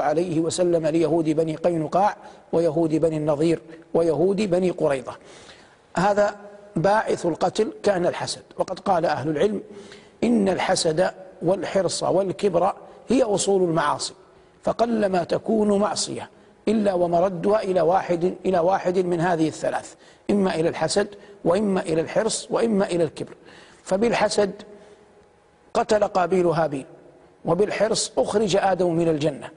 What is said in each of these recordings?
الله عليه وسلم ليهود بني قينقاع ويهود بني النضير ويهود بني قريظة. هذا باعث القتل كأن الحسد. وقد قال أهل العلم إن الحسد والحرص والكبر هي أصول المعاصي فقلما تكون معصية إلا ومردها إلى واحد إلى واحد من هذه الثلاث إما إلى الحسد وإما إلى الحرص وإما إلى الكبر. فبالحسد قتل قابيل هابيل وبالحرص أخرج آدم من الجنة.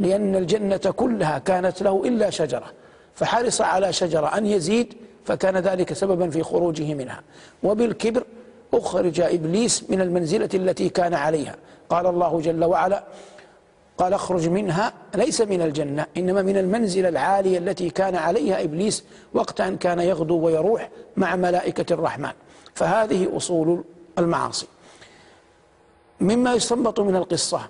لأن الجنة كلها كانت له إلا شجرة. فحرص على شجرة أن يزيد فكان ذلك سببا في خروجه منها. وبالكبر أخرج إبليس من المنزلة التي كان عليها. قال الله جل وعلا قال اخرج منها ليس من الجنة إنما من المنزلة العالية التي كان عليها إبليس وقت أن كان يغدو ويروح مع ملائكة الرحمن. فهذه أصول المعاصي. مما يستنبط من القصة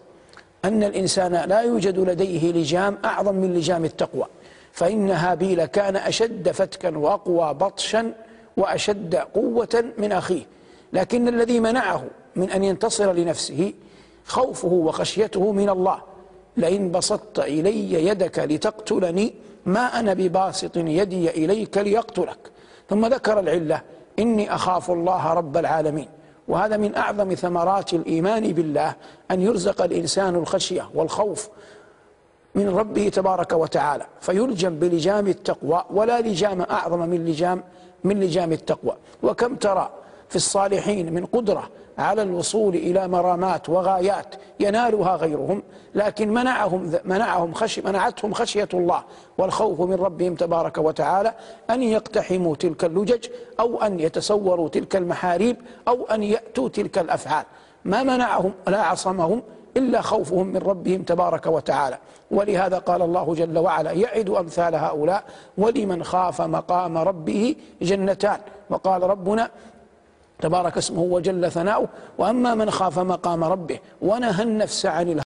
أن الإنسان لا يوجد لديه لجام أعظم من لجام التقوى فإن هابيل كان أشد فتكا وأقوى بطشا وأشد قوة من أخيه. لكن الذي منعه من أن ينتصر لنفسه خوفه وخشيته من الله لئن بسطت إلي يدك لتقتلني ما أنا بباسط يدي إليك ليقتلك. ثم ذكر العلة إني أخاف الله رب العالمين. وهذا من أعظم ثمرات الإيمان بالله أن يرزق الإنسان الخشية والخوف من ربه تبارك وتعالى فيلجم بلجام التقوى ولا لجام أعظم من لجام من لجام التقوى. وكم ترى في الصالحين من قدرة على الوصول إلى مرامات وغايات ينالها غيرهم لكن منعهم منعهم خشي منعتهم خشية الله والخوف من ربهم تبارك وتعالى أن يقتحموا تلك اللجج أو أن يتسوروا تلك المحاريب أو أن يأتوا تلك الأفعال. ما منعهم لا عصمهم إلا خوفهم من ربهم تبارك وتعالى. ولهذا قال الله جل وعلا يعد أمثال هؤلاء ولمن خاف مقام ربه جنتان. وقال ربنا تبارك اسمه وجل ثناؤه وأما من خاف مقام ربه ونهى النفس عن الهوى